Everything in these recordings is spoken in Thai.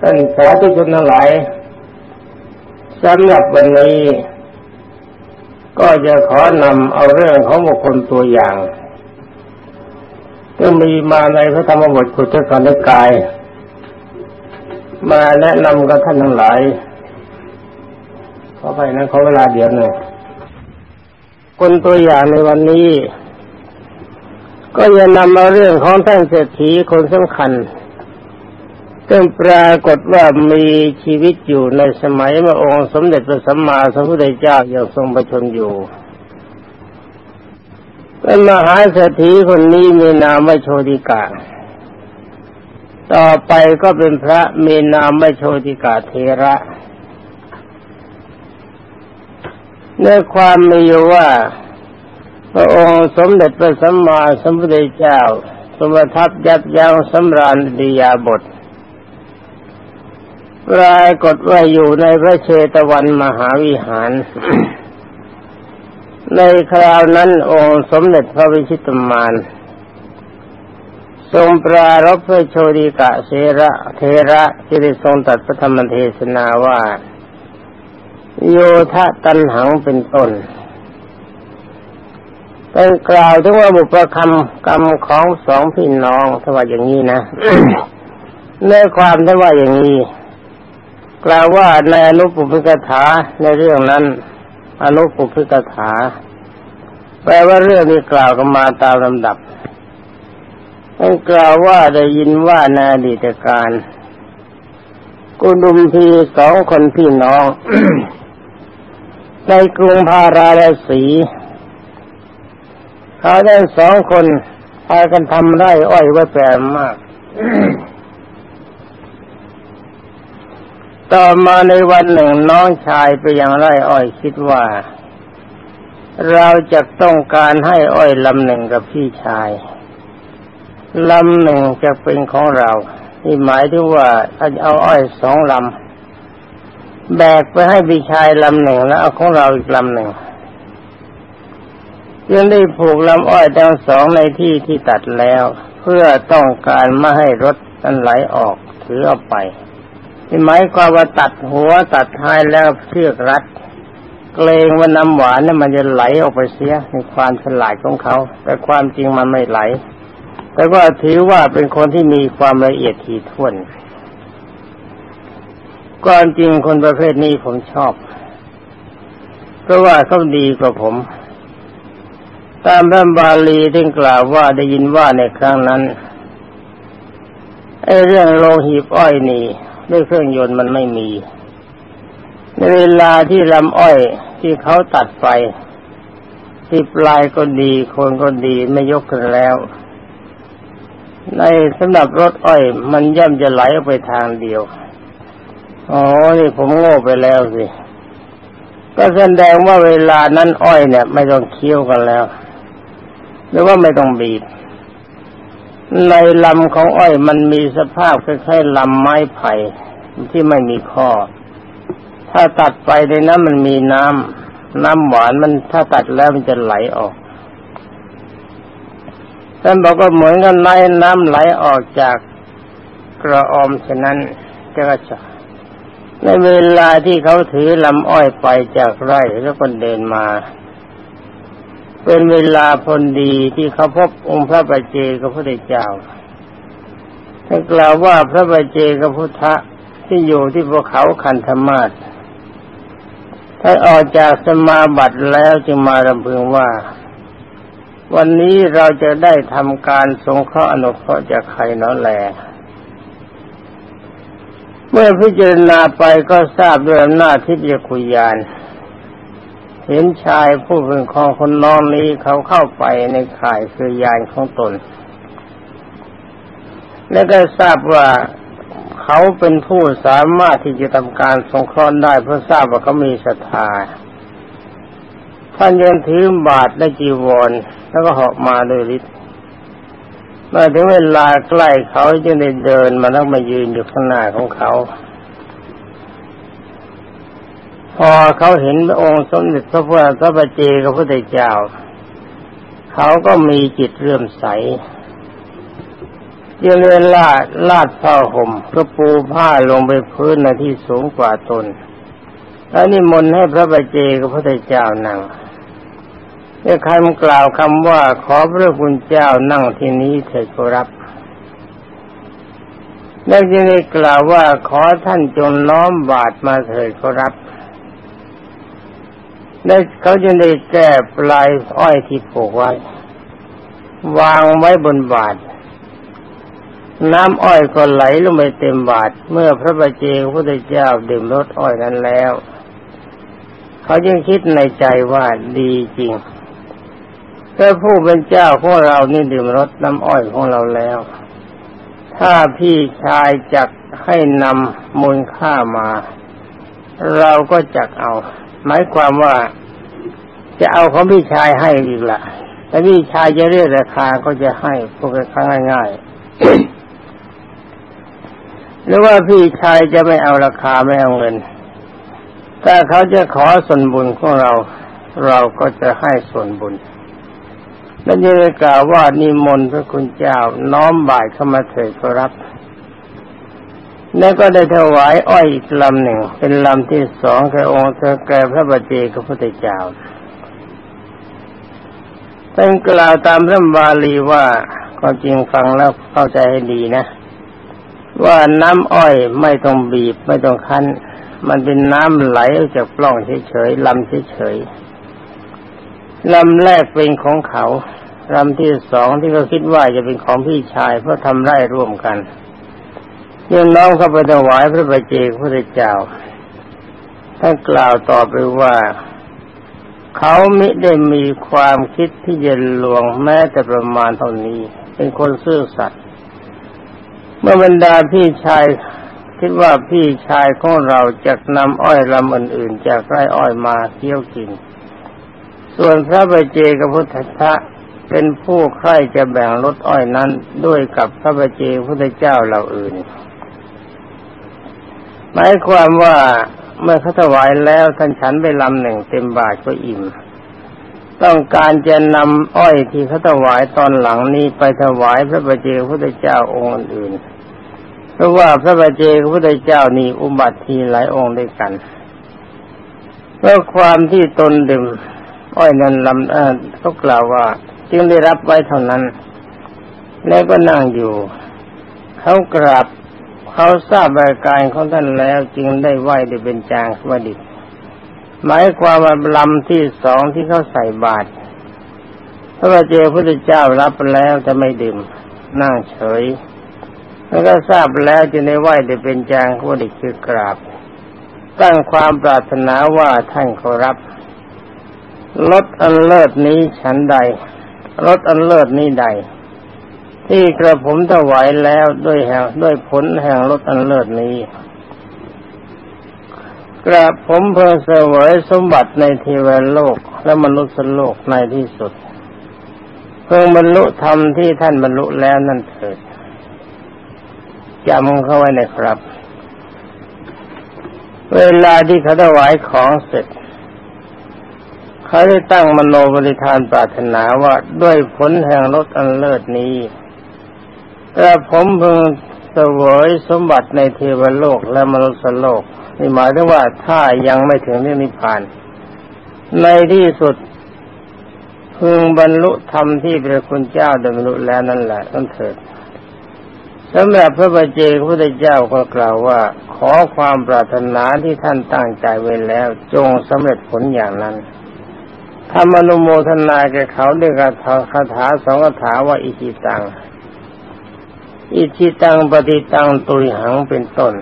ท่านสาธุชนทั้งหลายสำหรับวันนี้ ก็จะขอนำเอาเรื่องของบุคคลตัวอย่างที่มีมาในพระธรรมบทขุทกานกาย มาแนะนำกับท่านทั้งหลายขอไปนะขอเวลาเดี๋ยวหนึ่งคนตัวอย่างในวันนี้ ก็จะนำเอาเรื่องของท่านเศรษฐีคนสำคัญ ซึ่งปรากฏว่ามีชีวิตอยู่ในสมัยเมื่องค์สมเด็จพระสัมมาสัมพุทธเจ้ายังทรงประชนอยู่เป็นมหาเศรษฐีคนนี้มีนามไม่โชติกา ต่อไปก็เป็นพระมีนามไม่โชติกาเทระในความมีอยู่ว่า พระองค์สมเด็จพระสัมมาสัมพุทธเจ้าสมทับยับยั้งสำราญดียาบท ปรากฏว่าอยู่ในพระเชตวันมหาวิหาร ในคราวนั้นองค์สมเด็จพระวิชิตมาน ทรงปรารบพระโชติกะเสระเทระที่ได้ทรงตัดพระธรรมเทศนาว่า โยธะตันหังเป็นต้นเป็นกล่าวถึงว่าบุพคำกรรมของสองพี่น้องถ้าว่าอย่างนี้นะในความถ้าว่าอย่างนี้ กล่าวว่าในอนุปุพิกถาในเรื่องนั้น อนุปุพิกถา แปลว่าเรื่องนี้กล่าวกันมาตามลำดับต้องกล่าวว่าได้ยินว่าในอดีตการกุดุมพีสองคนพี่น้อง ในกรุงพาราลสีเขาได้สองคนพากันทำไร่อ้อยไว้แปลมาก ต่อมาในวันหนึ่งน้องชายไปยังไร่อ้อยคิดว่า เราจะต้องการให้อ้อยลำหนึ่งกับพี่ชายลำหนึ่งจะเป็นของเรานี่หมายถึงว่าถ้าเอาอ้อยสองลำแบกไปให้พี่ชายลำหนึ่งแล้วเอาของเราอีกลำหนึ่งยังได้ผูกลำอ้อยทั้งสองในที่ที่ตัดแล้ว เพื่อต้องการไม่ให้รถนั้นไหลออกถือเอาไป หมายความว่าตัดหัวตัดท้ายแล้วเชือกรัด เกรงว่าน้ำหวานนี่มันจะไหลออกไปเสียในความฉลาดของเขา แต่ความจริงมันไม่ไหล แต่ว่าถือว่าเป็นคนที่มีความละเอียดถี่ถ้วนก่อนจริงคนประเภทนี้ผมชอบ เพราะว่าเขาดีกว่าผม ตามพระบาลีที่กล่าวว่าได้ยินว่าในครั้งนั้นไอ้เรื่องโลหิบอ้อยนี่ ด้วยเครื่องยนต์มันไม่มี ในเวลาที่ลำอ้อยที่เขาตัดไฟที่ปลายก็ดีคนก็ดีไม่ยกกันแล้ว ในสำหรับรถอ้อย มันย่อมจะไหลออกไปทางเดียวอ๋อนี่ผมโง่ไปแล้วสิ ก็แสดงว่าเวลานั้นอ้อยเนี่ย ไม่ต้องเคี้ยวกันแล้ว หรือว่าไม่ต้องบีบ ในลำของอ้อยมันมีสภาพคล้ายๆลำไม้ไผ่ที่ไม่มีข้อ ถ้าตัดไปในนั้นมันมีน้ำน้ำหวานมันถ้าตัดแล้วมันจะไหลออกท่านบอกว่าเหมือนกันไล่น้ำไหลออกจากกระออมฉะนั้นจะกระในเวลาที่เขาถือลำอ้อยไปจากไร่แล้วก็เดินมา เป็นเวลาพลดีที่เขาพบองค์พระบาเจกับพระเจ้าท่านกล่าวว่าพระบาเจกับพุทธะที่อยู่ที่ภูเขาคันธมาศท่านออกจากสมาบัติแล้วจึงมารำพึงว่า วันนี้เราจะได้ทำการสงเคราะห์อนุเคราะห์จากใครน้อแลเมื่อพิจารณาไปก็ทราบด้วยอำนาจทิพยคุยาน เห็นชายผู้เป็นของคนน้องนี้เขาเข้าไปในข่ายคือยานของตน และก็ทราบว่าเขาเป็นผู้สามารถที่จะทำการสงเคราะห์ได้เพราะทราบว่าเขามีศรัทธาท่านยังถือบาทและจีวร แล้วก็เหาะมาโดยฤทธิ์เมื่อถึงเวลาใกล้เขาจะได้เดินมาแล้วมายืนอยู่ข้างหน้าของเขา พอเขาเห็นพระองค์สมเด็จพระพุทธพระบัจเจกับพระพุทธเจ้า เขาก็มีจิตเรื่มใสยังเลยลาดลาดผ้าห่มก็ปูผ้าลงไปพื้นในที่สูงกว่าตน แล้วนิมนต์ให้พระบาเจกับพระเจ้านั่งได้คำกล่าวคำว่าขอพระคุณเจ้านั่งที่นี้เถิดครับแล้วจึงได้กล่าวว่าขอท่านจงน้อมบาทมาเถิดครับ และเขาจึงได้แก้ปลายอ้อยที่ผูกไว้ วางไว้บนบาท น้ำอ้อยก็ไหลลงไปเต็มบาท เมื่อพระบาเจพระเจ้าดื่มรสอ้อยนั้นแล้ว เขาจึงคิดในใจว่าดีจริงถ้าผู้เป็นเจ้าของเรานี่ดื่มรสน้ำอ้อยของเราแล้ว ถ้าพี่ชายจักให้นำมูลค่ามา เราก็จักเอา หมายความว่าจะเอาของพี่ชายให้อีกละแต่พี่ชายจะเรียกราคาก็จะให้พวกครั้งง่ายๆหรือว่าพี่ชายจะไม่เอาราคาไม่เอาเงินถ้าเขาจะขอส่วนบุญของเรา เราก็จะให้ส่วนบุญแล้วยังกล่าวว่านิมนต์พระคุณเจ้าน้อมบ่ายเข้ามาเถิดครับ แล้วก็ได้ถวายอ้อยอีกลำหนึ่ง เป็นลำที่สองแก่องค์เธอแก่พระบัจเจกพระพุทธเจ้าท่านกล่าวตามพระบาลีว่าก็จริงฟังแล้วเข้าใจให้ดีนะ ว่าน้ำอ้อยไม่ต้องบีบไม่ต้องคั้น มันเป็นน้ำไหลออกจากปล้องเฉยๆลำเฉยๆลำแรกเป็นของเขาลำที่สองที่เขาคิดว่าจะเป็นของพี่ชายเพราะทำไร่ร่วมกัน ยังน้องเข้าไปถวายพระบาเจกพระเจ้าท่านกล่าวต่อไปว่า เขาไม่ได้มีความคิดที่จะลวงแม้แต่ประมาณเท่านี้ เป็นคนซื่อสัตย์เมื่อบรรดาพี่ชายคิดว่าพี่ชายของเราจะนำอ้อยลำอื่นๆจากไร่อ้อยมาเที่ยวกิน ส่วนพระบาเจกับพุทธะเป็นผู้ใคร่จะแบ่งรถอ้อยนั้นด้วยกับพระบาเจพุทธเจ้าเหล่าอื่น หมายความว่าเมื่อเขาถวายแล้วท่านฉันไปลำหนึ่งเต็มบาทก็อิ่ม ต้องการจะนำอ้อยที่เขาถวายตอนหลังนี้ไปถวายพระบาเจพระพุทธเจ้าองค์อื่น เพราะว่าพระบาเจพระพุทธเจ้านี่อุบัติทีหลายองค์ด้วยกันเพราะความที่ตนดื่มอ้อยนั้นลำเขากล่าวว่า จึงได้รับไว้เท่านั้น แล้วก็นั่งอยู่ เขากราบ เขาทราบอาการของท่านแล้วจึงได้ไหวได้เป็นจางวดิหมายความว่าลำที่สองที่เขาใส่บาตรพระเจ้าพระเจ้ารับแล้วจะไม่ดื่มนั่งเฉย แล้วก็ทราบแล้วจึงได้ไหวได้เป็นจางวดิคือกราบ ตั้งความปรารถนาว่าท่านเขารับรถอันเลิศนี้ฉันใดรถอันเลิศนี้ใด ที่กระผมถวายแล้วด้วยแห่งด้วยผลแห่งรถอันเลิศนี้ กระผมเพิ่งเสวยสมบัติในเทวโลกและมนุษย์โลกในที่สุด เพิ่งบรรลุธรรมที่ท่านบรรลุแล้วนั่นเถิดจำเข้าไว้นะครับ เวลาที่เขาถวายของเสร็จเขาได้ตั้งมโนบริธานปรารถนาว่าด้วยผลแห่งรถอันเลิศนี้ แต่ผมเพิ่งเสวยสมบัติในเทวโลกและมนุษย์โลกนี่หมายถึงว่าถ้ายังไม่ถึงที่องนิพพาน ในที่สุดพึงบรรลุธรรมที่พระคุณเจ้าได้บรรลุแล้วนั่นแหละต้องเถิดสำหรับพระบาเจกพระพุทธเจ้าก็กล่าวว่า ขอความปรารถนาที่ท่านตั้งใจไว้แล้ว จงสำเร็จผลอย่างนั้นทำอนุโมทนาแก่เขาด้วยคาถาสองคาถาว่าอิจิตัง อิจิตังปฏิตังตุยหังเป็นต้น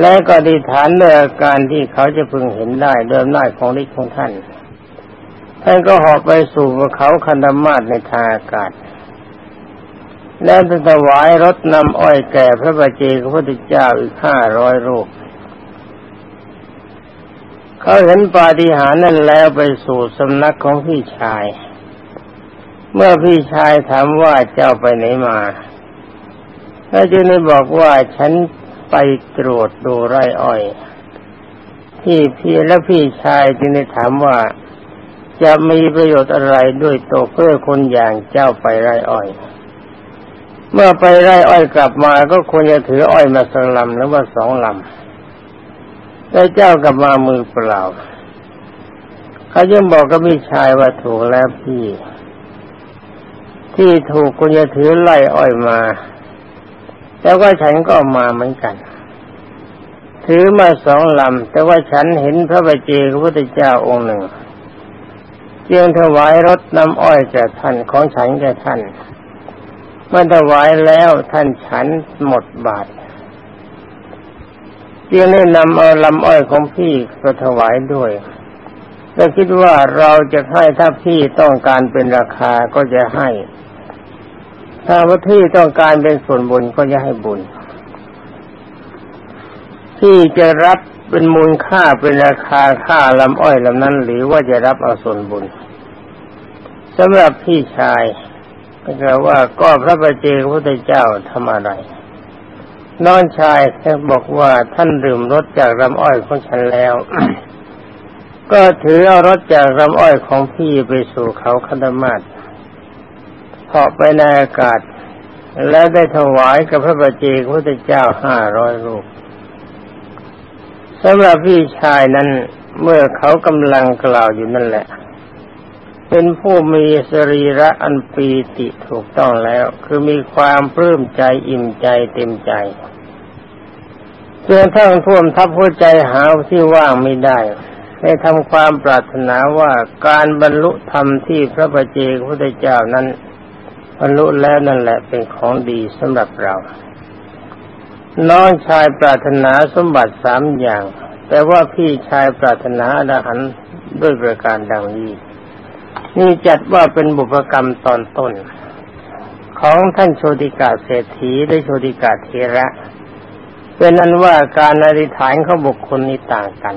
และก็ดีฐานด้วยอาการที่เขาจะพึงเห็นได้เดิมหน้าของฤทธิ์ของท่าน ท่านก็หอบไปสู่ภูเขาคันธมาศในทางอากาศ แล้วถวายรถนำอ้อยแก่พระบาเจกพระพุทธเจ้าอีกห้าร้อยรูปเขาเห็นปาฏิหาริย์นั่นแล้วไปสู่สำนักของพี่ชาย เมื่อพี่ชายถามว่าเจ้าไปไหนมาก็จึงได้บอกว่าฉันไปตรวจดูไร่อ้อย ที่พี่และพี่ชายจึงได้ถามว่าจะมีประโยชน์อะไรด้วยตัวเพื่อคนอย่างเจ้าไปไร่อ้อย เมื่อไปไร่อ้อยกลับมาก็ควรจะถืออ้อยมาสักลำหรือว่าสองลำได้เจ้ากลับมามือเปล่า เขายังบอกกับพี่ชายว่าถูกแล้วพี่ ที่ถูกคุณจะถือไล่อ้อยมาแต่ว่าฉันก็มาเหมือนกัน ถือมาสองลำ แต่ว่าฉันเห็นพระบัจเจกพระพุทธเจ้าองค์หนึ่งเจียงถวายรถน้ำอ้อยแก่ท่านของฉันแก่ท่านเมื่อถวายแล้วท่านฉันหมดบาทเจียงได้นำเอาลำอ้อยของพี่มาถวายด้วย แต่คิดว่าเราจะให้ถ้าพี่ต้องการเป็นราคาก็จะให้ ถ้าว่าพี่ต้องการเป็นส่วนบุญก็จะให้บุญพี่จะรับเป็นมูลค่าเป็นราคาค่าลำอ้อยลำนั้น หรือว่าจะรับเอาส่วนบุญสำหรับพี่ชายก็กล่าวว่าก็พระประเจกพระพุทธเจ้าทำอะไรน้องชายแค่บอกว่าท่านดื่มรสจากลำอ้อยของฉันแล้ว ก็ถือเอารถจากลำอ้อยของพี่ไปสู่เขาคันธมาศเหาะไปในอากาศ และได้ถวายกับพระบาเจกพระเจ้าห้าร้อยลูกสำหรับพี่ชายนั้นเมื่อเขากำลังกล่าวอยู่นั่นแหละ เป็นผู้มีสรีระอันปีติถูกต้องแล้ว คือมีความปลื้มใจอิ่มใจเต็มใจจนทั้งท่วมทับหัวใจหาที่ว่างไม่ได้ ได้ทำความปรารถนาว่าการบรรลุธรรมที่พระบาเจกพุทธเจ้านั้น บรรลุแล้วนั่นแหละเป็นของดีสำหรับเรา น้องชายปรารถนาสมบัติสามอย่าง แต่ว่าพี่ชายปรารถนาอรหันด้วยประการดังนี้ นี่จัดว่าเป็นบุพกรรมตอนต้น ของท่านโชติกาเศรษฐีและโชติกาเทระ เป็นนั้นว่าการอธิษฐานของบุคคลนี้ต่างกัน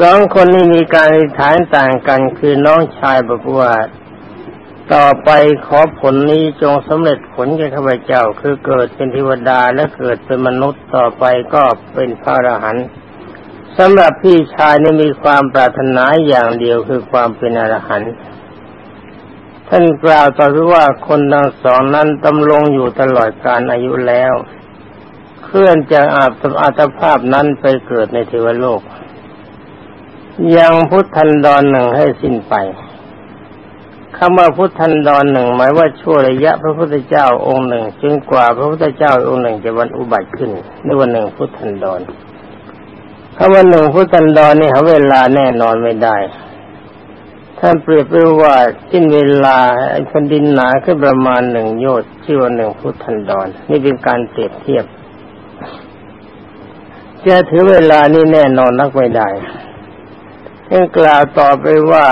สองคนนี้มีการอธิษฐานต่างกันคือน้องชายบอกว่าต่อไปขอผลนี้จงสำเร็จผลแก่ข้าพเจ้า คือเกิดเป็นเทวดาและเกิดเป็นมนุษย์ต่อไปก็เป็นพระอรหันต์สำหรับพี่ชายนี่มีความปรารถนาอย่างเดียวคือความเป็นอรหันต์ท่านกล่าวต่อว่าคนทั้งสองนั้นตำลงอยู่ตลอดกาลอายุแล้ว เคลื่อนจากอาตอัตภาพนั้นไปเกิดในเทวโลก ยังพุทธันดรหนึ่งให้สิ้นไปคำว่าพุทธันดรหนึ่งหมายว่าชั่วระยะพระพุทธเจ้าองค์หนึ่งจึงกว่าพระพุทธเจ้าองค์หนึ่งจะวันอุบัติขึ้นในวันหนึ่งพุทธันดรคำว่าหนึ่งพุทธันดรนี่หาเวลาแน่นอนไม่ได้ท่านเปรียบไว้ว่าสิ้นเวลาแผ่นดินหนาขึ้นประมาณหนึ่งโยชน์ชื่อว่าหนึ่งพุทธันดร นี่เป็นการเปรียบเทียบ จะถือเวลานี้แน่นอนนักไม่ได้ท่านกล่าวต่อไปว่า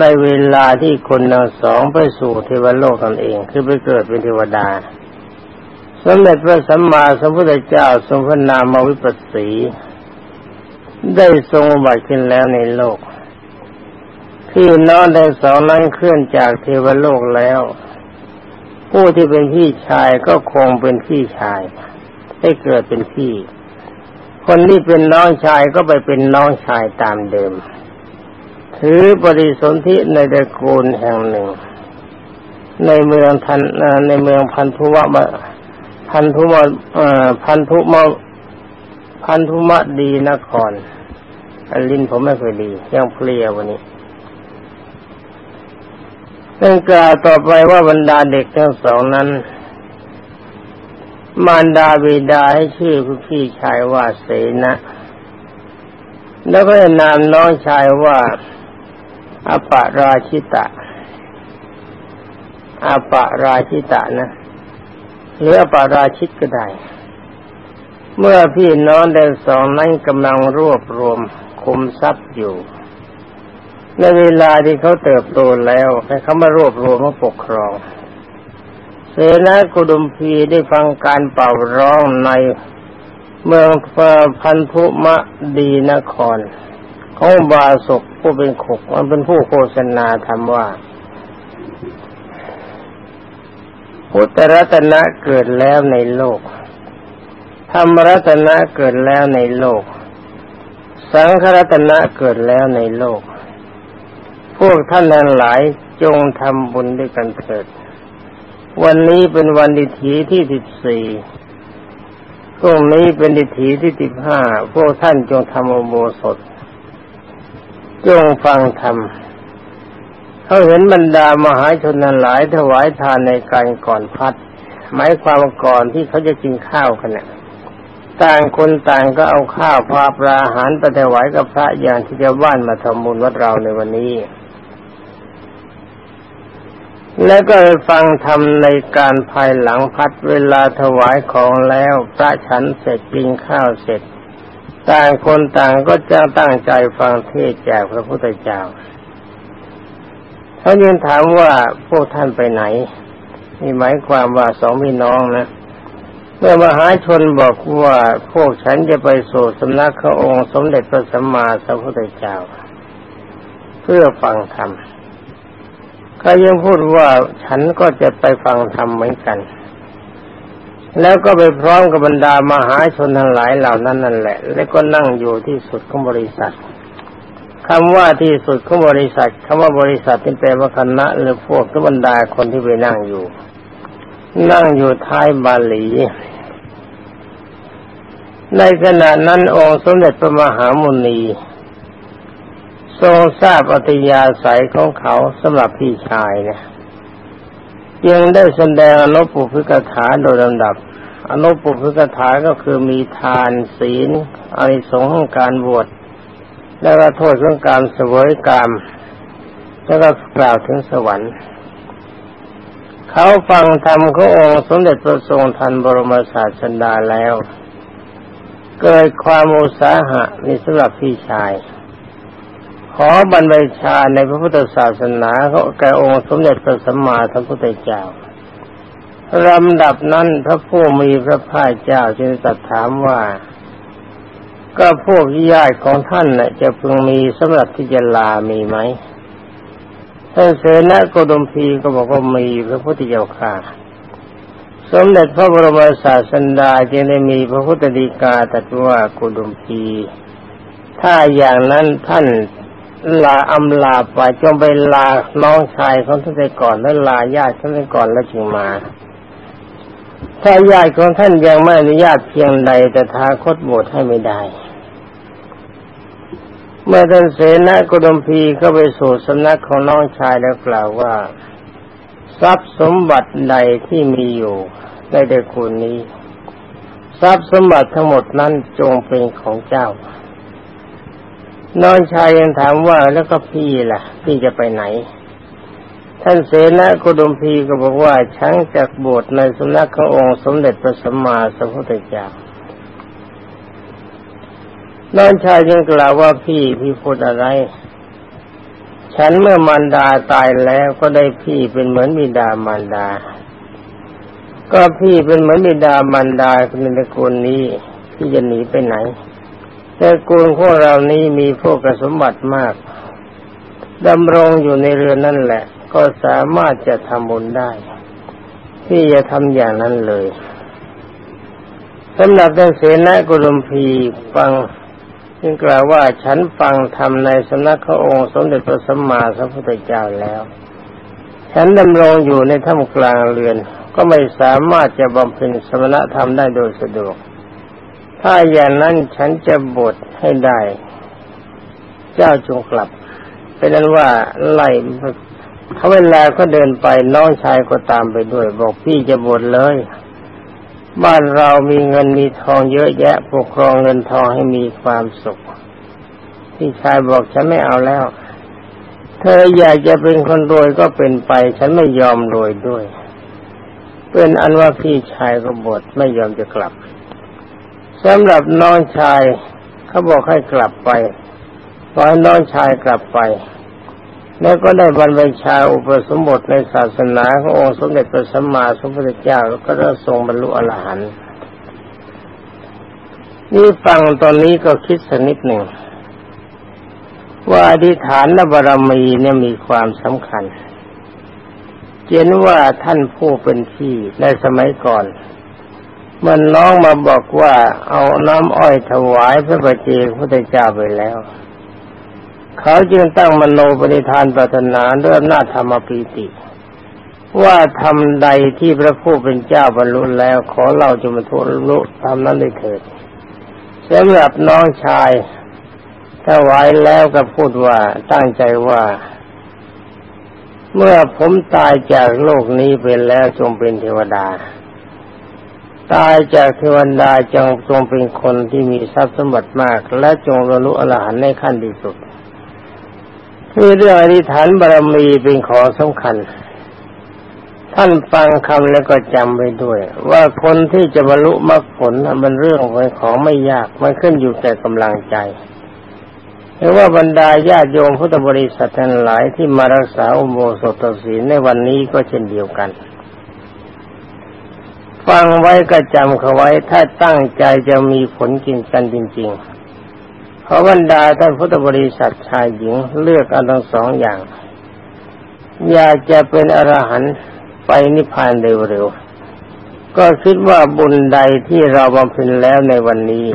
ในเวลาที่คนทั้งสองไปสู่เทวโลกตนเอง คือไปเกิดเป็นเทวดาสมเด็จพระสัมมาสัมพุทธเจ้าทรงพระนามวิปัสสี ได้ทรงบัติขึ้นแล้วในโลกพี่น้องทั้งสองนั้นเคลื่อนจากเทวโลกแล้ว ผู้ที่เป็นพี่ชายก็คงเป็นพี่ชาย ได้เกิดเป็นพี่ คนที่เป็นน้องชายก็ไปเป็นน้องชายตามเดิม ถือบริสนธิในตระกูลแห่งหนึ่ง ในเมืองทันในเมืองพันธุวะพันธุมะพันธุมะพันธุมะดีนครลินผมไม่เคยดี ยังเพลียวันนี้ซึ่งกล่าวต่อไปว่าบรรดาเด็กทั้งสองนั้น มารดาบิดาให้ชื่อพี่ชายว่าเสนะ แล้วก็นามน้องชายว่าอปาราชิตะอปาราชิตะนะหรืออปาราชิตก็ได้ เมื่อพี่น้องทั้งสองนั้นกำลังรวบรวมคุมทรัพย์อยู่ในเวลาที่เขาเติบโตแล้วให้เขามารวบรวมมาปกครอง เสนากุดุมพีได้ฟังการเป่าร้องในเมืองพันธุมะดีนครของบาศกผู้เป็นขกมันเป็นผู้โฆษณาทำว่า พุทธรัตนะเกิดแล้วในโลกธรรมรัตนะเกิดแล้วในโลก สังฆรัตนะเกิดแล้วในโลก พวกท่านทั้งหลายจงทำบุญด้วยกันเถิด วันนี้เป็นวันดิถีที่สิบสี่พรุ่งนี้เป็นดิถีที่สิบห้าพวกท่านจงทำอโบสถ จงฟังธรรมเขาเห็นบรรดามหาชนนั้นหลายถวายทานในการก่อนพัด หมายความก่อนที่เขาจะกินข้าวกันเนี่ยต่างคนต่างก็เอาข้าวพาปลาอาหารไปถวายกับพระอย่างที่จะว่านมาทำบุญวัดเราในวันนี้ แล้วก็ฟังธรรมในการภายหลังพัดเวลาถวายของแล้วพระฉันเสร็จกินข้าวเสร็จ ต่างคนต่างก็จะตั้งใจฟังเทศจากพระพุทธเจ้าเขายังถามว่าพวกท่านไปไหนนี่หมายความว่าสองพี่น้องนะเมื่อมหาชนบอกว่าพวกฉันจะไปสู่สำนักพระองค์สมเด็จพระสัมมาสัมพุทธเจ้า เพื่อฟังธรรม เขายังพูดว่าฉันก็จะไปฟังธรรมเหมือนกัน แล้วก็ไปพร้อมกับบรรดามหาชนทั้งหลายเหล่านั้นนั่นแหละ แล้วก็นั่งอยู่ที่สุดของบริษัทคำว่าที่สุดของบริษัทคำว่าบริษัทที่แปลว่าคณะหรือพวกทุบรรดาคนที่ไปนั่งอยู่ นั่งอยู่ท้ายบาลี ในขณะนั้นองค์สมเด็จพระมหามุนี ทรงทราบอัตยาศัยของเขาสำหรับพี่ชายนะยังได้แสดงอนุปุพิกถาโดยลำดับ อนุปุพิกถาก็คือมีทานศีลอริสงของการบวชแล้วก็โทษของการเสวยกรรมแล้วก็กล่าวถึงสวรรค์ เขาฟังธรรมขององค์สมเด็จพระทรงทันบรมศาสดาแล้ว เกิดความอุสาหะมีสำหรับพี่ชาย ขอบรรพชาในพระพุทธศาสนาเขาแก่องค์สมเด็จพระสัมมาสัมพุทธเจ้าลำดับนั้นพระผู้มีพระภาคเจ้าจึงตรัสถามว่า ก็พวกญาติของท่านน่ะจะพึงมีสำหรับที่จะลามีไหมท่านเสนาโกดมพีก็บอกว่ามีพระพุทธเจ้าค่ะ สมเด็จพระบรมศาสดาจึงได้มีพระพุทธดีกาตรัสว่าโกดมพี ถ้าอย่างนั้นท่าน ลาอำลาไปจงไปลาน้องชายของท่านไปก่อนแล้วลาญาติท่านไปก่อนแล้วจึงมา ถ้าญาติของท่านยังไม่อนุญาตเพียงใดแต่ทาคตโบสให้ไม่ได้ เมื่อท่านเสนากุดมพีเข้าไปสู่สำนักของน้องชายแล้วกล่าวว่า ทรัพย์สมบัติใดที่มีอยู่ในเดกูลนี้ ทรัพย์สมบัติทั้งหมดนั้นจงเป็นของเจ้า น้องชายยังถามว่าแล้วก็พี่ล่ะ พี่จะไปไหน ท่านเสนาโคดมพีก็บอกว่าช้างจากบวชในสำนักขององค์สมเด็จพระสัมมาสัมพุทธเจ้าน้องชายยังกล่าวว่าพี่พี่พูดอะไร ฉันเมื่อมารดาตายแล้วก็ได้พี่เป็นเหมือนบิดามารดา ก็พี่เป็นเหมือนบิดามารดาในตระกูลนี้ที่จะหนีไปไหน ตระกูลพวกเรานี้มีพวกสมบัติมากดำรงอยู่ในเรือนนั่นแหละ ก็สามารถจะทำบุญได้ ที่จะทำอย่างนั้นเลยสำหรับท่านเสนากุลมพีฟังจึงกล่าวว่าฉันฟังธรรมในสำนักพระองค์สมเด็จพระสัมมาสัมพุทธเจ้าแล้ว ฉันดำรงอยู่ในถ้ำกลางเรือน ก็ไม่สามารถจะบำเพ็ญสมณธรรมได้โดยสะดวก ถ้าอย่างนั้นฉันจะบทให้ได้ เจ้าจงกลับ เป็นนั้นว่าไล่เขาเวลาก็เดินไปน้องชายก็ตามไปด้วย บอกพี่จะบวชเลย บ้านเรามีเงินมีทองเยอะแยะ ปกครองเงินทองให้มีความสุข พี่ชายบอกฉันไม่เอาแล้ว เธออยากจะเป็นคนรวยก็เป็นไป ฉันไม่ยอมรวยด้วย เป็นอันว่าพี่ชายก็บวชไม่ยอมจะกลับ สำหรับน้องชายเขาบอกให้กลับไปขอให้น้องชายกลับไป แล้วก็ได้บรรพชาอุปสมบทในศาสนาขององค์สมเด็จพระสัมมาสัมพุทธเจ้าแล้วก็ได้ทรงบรรลุอรหันต์นี่ฟังตอนนี้ก็คิดสักนิดหนึ่ง ว่าอธิษฐานและบารมีเนี่ยมีความสำคัญเจนว่าท่านผู้เป็นที่ในสมัยก่อน มันน้องมาบอกว่าเอาน้ำอ้อยถวายพระบาเจพระเจ้าไปแล้ว เขาจึงตั้งมโนปณิธานปรารถนาด้วยอำนาจธรรมปีติ ว่าทำใดที่พระผู้เป็นเจ้าบรรลุแล้ว ขอเราจะมาทุลุทำนั้นได้เถิดสำหรับน้องชายถ้าไหวแล้วก็พูดว่าตั้งใจว่า เมื่อผมตายจากโลกนี้ไปแล้วจงเป็นเทวดา ตายจากเทวดาจงจงเป็นคนที่มีทรัพย์สมบัติมาก และจงรรลุอรหันต์ในขั้นที่สุดคือเรื่องอธิษฐานบารมีเป็นขอสำคัญ ท่านฟังคำแล้วก็จำไว้ด้วย ว่าคนที่จะบรรลุมรรคผลมันเรื่องของไม่ยากมันขึ้นอยู่แต่กำลังใจหรือว่าบรรดาญาติโยมพุทธบริษัททั้งหลายที่มารักษาอุโบสถศีลในวันนี้ก็เช่นเดียวกัน ฟังไว้ก็จำเขาไว้ถ้าตั้งใจจะมีผลกินกันจริงๆ เพราะบรรดาท่านพุทธบริษัทชายหญิงเลือกเอาทั้งสองอย่าง อยากจะเป็นอรหันต์ไปนิพพานเร็วๆ ก็คิดว่าบุญใดที่เราบำเพ็ญแล้วในวันนี้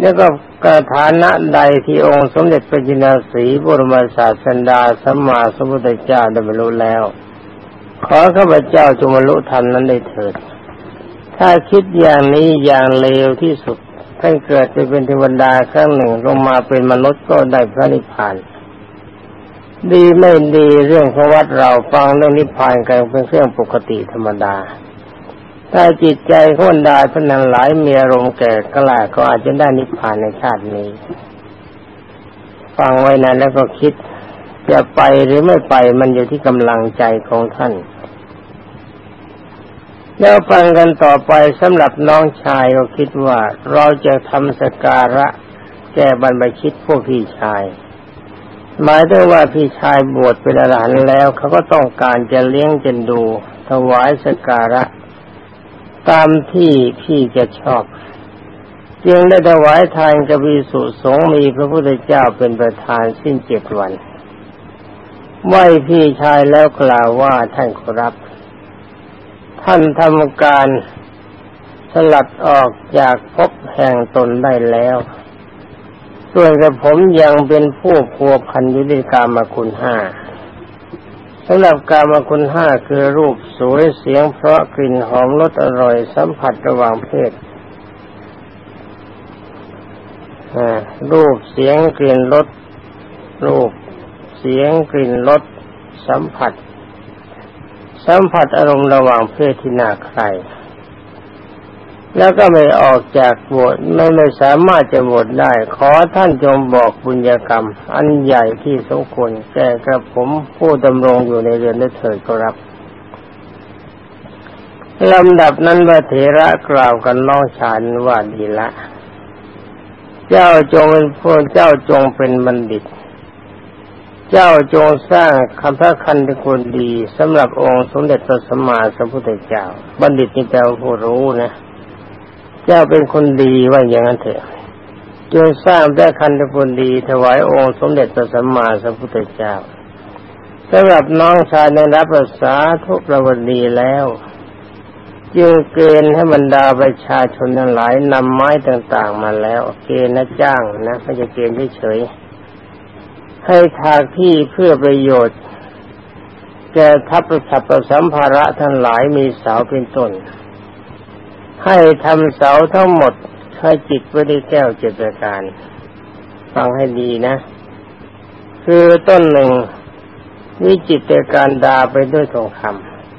แล้วก็กระฐานะใดที่องค์สมเด็จพระจินสีบรมศาสดาสัมมาสัมพุทธเจ้าได้บรรลุแล้ว ขอข้าพเจ้าจงบรรลุธรรมนั้นได้เถิด ถ้าคิดอย่างนี้อย่างเลวที่สุดท่านเกิดจะเป็นเทวดาครั้งหนึ่งลงมาเป็นมนุษย์ก็ได้พระนิพพาน ดีไม่ดีเรื่องของวัดเราฟังเรื่องนิพพานกันเป็นเรื่องปกติธรรมดา ถ้าจิตใจคนดาท่านนั้นหลายมีอารมณ์แก่กล้าก็อาจจะได้นิพพานในชาตินี้ ฟังไว้นะแล้วก็คิด จะไปหรือไม่ไปมันอยู่ที่กำลังใจของท่านแล้วฟังกันต่อไปสำหรับน้องชายก็คิดว่าเราจะทำสการะแก้บรรพชิตพวกพี่ชาย หมายถึงว่าพี่ชายบวชเป็นอรหันแล้วเขาก็ต้องการจะเลี้ยงจนดู ถวายสการะ ตามที่พี่จะชอบ จึงได้ถวายทานกบวิสุสงมีพระพุทธเจ้าเป็นประธานสิ้นเจ็ดวัน ไหวพี่ชายแล้วกล่าวว่าท่านครับ ท่านทำการสลัดออกจากภพแห่งตนได้แล้ว ส่วนกับผมยังเป็นผู้พัวพันยุติกรรมคุณห้าสำหรับการมาคุณห้าคือรูปสวยเสียงเพราะกลิ่นหอมรสอร่อยสัมผัสระหว่างเพศรูปเสียงกลิ่นรสรูป สียงกลิ่นรสสัมผัส สัมผัสอารมณ์ระหว่างเพศที่น่าใคร แล้วก็ไม่ออกจากบทไม่ไม่สามารถจะบทได้ ขอท่านจงบอกบุญญากรรม อันใหญ่ที่สมควรแก่กระผมผู้ดำรงอยู่ในเรือนได้เถิดก็รับลำดับนั้นพระเถระกล่าวกันน้องชานว่าดีละ เจ้าจงเป็นผู้เจ้าจงเป็นบัณฑิต เจ้าจงสร้างคำพระคันธคุณดีสำหรับองค์สมเด็จพระสัมมาสัมพุทธเจ้า บัณฑิตนี่แปลว่าผู้รู้นะ เจ้าเป็นคนดีว่าอย่างนั้นเถอะจงสร้างพระคันธคุณดีถวายองค์สมเด็จพระสัมมาสัมพุทธเจ้าสำหรับน้องชายในรับภาษาทุกประวัติแล้วจึงเกณฑ์ให้บรรดาประชาชนทั้งหลายนำไม้ต่างๆมาแล้ว เกณฑ์นะจ้างนะไม่จะเกณฑ์เฉยๆ ให้ทากที่เพื่อประโยชน์ แก่ทัพประชับประสัมภาระทั้งหลายมีเสาเป็นต้น ให้ทำเสาทั้งหมดให้จิตไว้ในแก้วเจตการ ฟังให้ดีนะ คือต้นหนึ่งวิจิตการดาไปด้วยทองค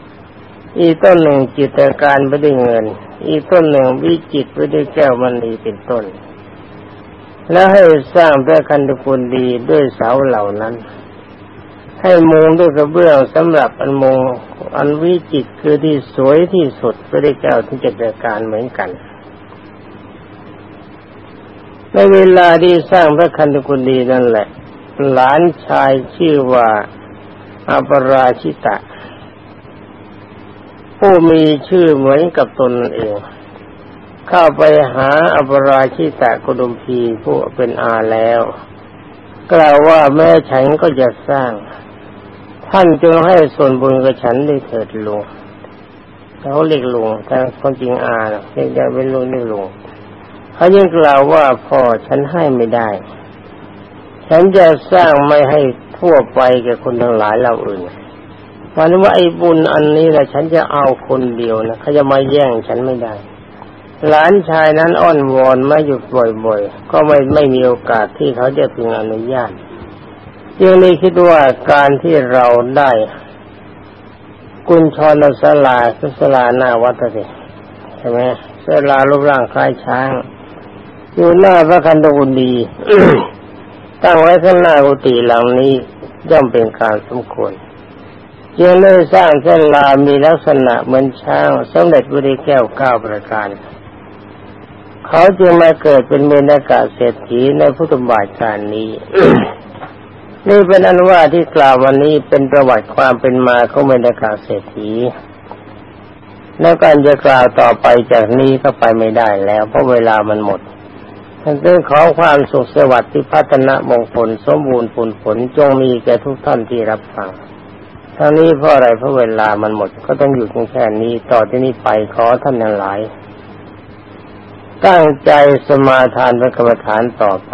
ำอีต้นหนึ่งจิตการไปด้วยเงิน อีต้นหนึ่งวิจิตไปด้วยแก้วมณีเป็นต้น แล้วให้สร้างพระคันธคุณดีด้วยเสาเหล่านั้น ให้มุงด้วยกระเบื้องสำหรับอันมงอันวิจิตคือที่สวยที่สุดไม่ได้แก้วที่จะเกิดการเหมือนกันในเวลาที่สร้างพระคันธกุฎีนั่นแหละ หลานชายชื่อว่าอัปราชิตะ ผู้มีชื่อเหมือนกับตนเอง เข้าไปหาอัปราชิตะกุดุมพีผู้เป็นอาแล้ว กล่าวว่าแม่ฉันก็จะสร้าง ท่านจงให้ส่วนบุญกับฉันได้เถิดลุงเขาเรียกลุงแต่คนจริงอาเรียกได้เป็นลุงเรียกลุงเขายังกล่าวว่าพ่อฉันให้ไม่ได้ ฉันจะสร้างไม่ให้ทั่วไปแก่คนทั้งหลายเราอื่นหมายว่าไอ้บุญอันนี้แหละฉันจะเอาคนเดียวนะเขาจะมาแย่งฉันไม่ได้ หลานชายนั้นอ้อนวอนไมาอยู่บ่อยๆ ก็ไม่ไม่มีโอกาสที่เขาจะพึงอนุญาตยังนี้คิดว่าการที่เราได้กุญชรสลาคือสลาหน้าวัดสิใช่ไหมสลารูปร่างคล้ายช้าง อยู่หน้าพระคันธกุฎีตั้งไว้ข้างหน้ากุฏิหลังนี้ย่อมเป็นการสมควรจึงได้สร้างเส้นลามีลักษณะเหมือนช้างสมเด็จพระเดชแก้วเก้าประการ เขาจึงมาเกิดเป็นเมนากาเศรษฐีในพุทธบาทการนี้ นี่เป็นอันว่าที่กล่าววันนี้เป็นประวัติความเป็นมาของเมนากาเศรษฐีแล้วการจะกล่าวต่อไปจากนี้ก็ไปไม่ได้แล้ว เพราะเวลามันหมดท่านเรื่องของความสุขสวัสดิ์ที่พัฒนามงคลสมบูรณ์ผลผลจงมีแก่ทุกท่านที่รับฟังทั้งนี้เพราะอะไรเพราะเวลามันหมดก็ต้องอยู่แค่นี้ต่อที่นี้ไปขอท่านทั้งหลาย ตั้งใจสมาทานพระกรรมฐานต่อไป